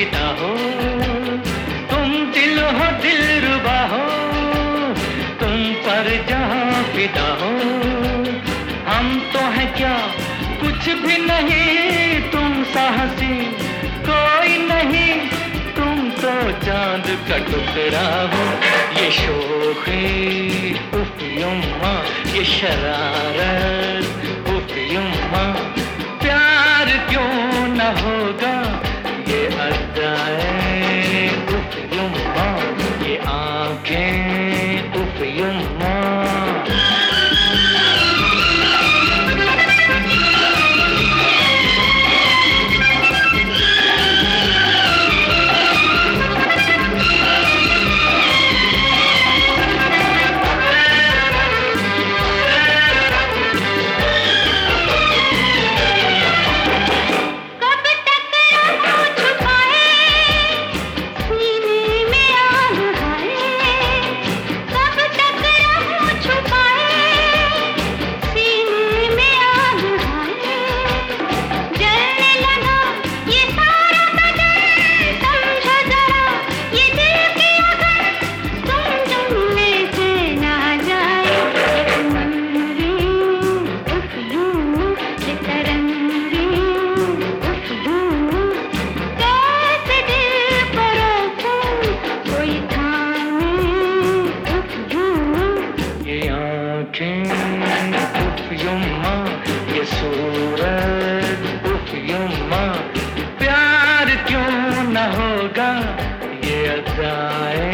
फिदा हो, तुम दिल हो, दिल रुबा हो, तुम पर जहाँ फिदा हो। हम तो हैं क्या? कुछ भी नहीं, तुम साहसी, कोई नहीं, तुम तो चाँद का टुकड़ा हो। ये शोखी उफ ये शरारत उफ प्यार क्यों न होगा? उफ उफ ये सूरज प्यार क्यों न होगा ये अदाएँ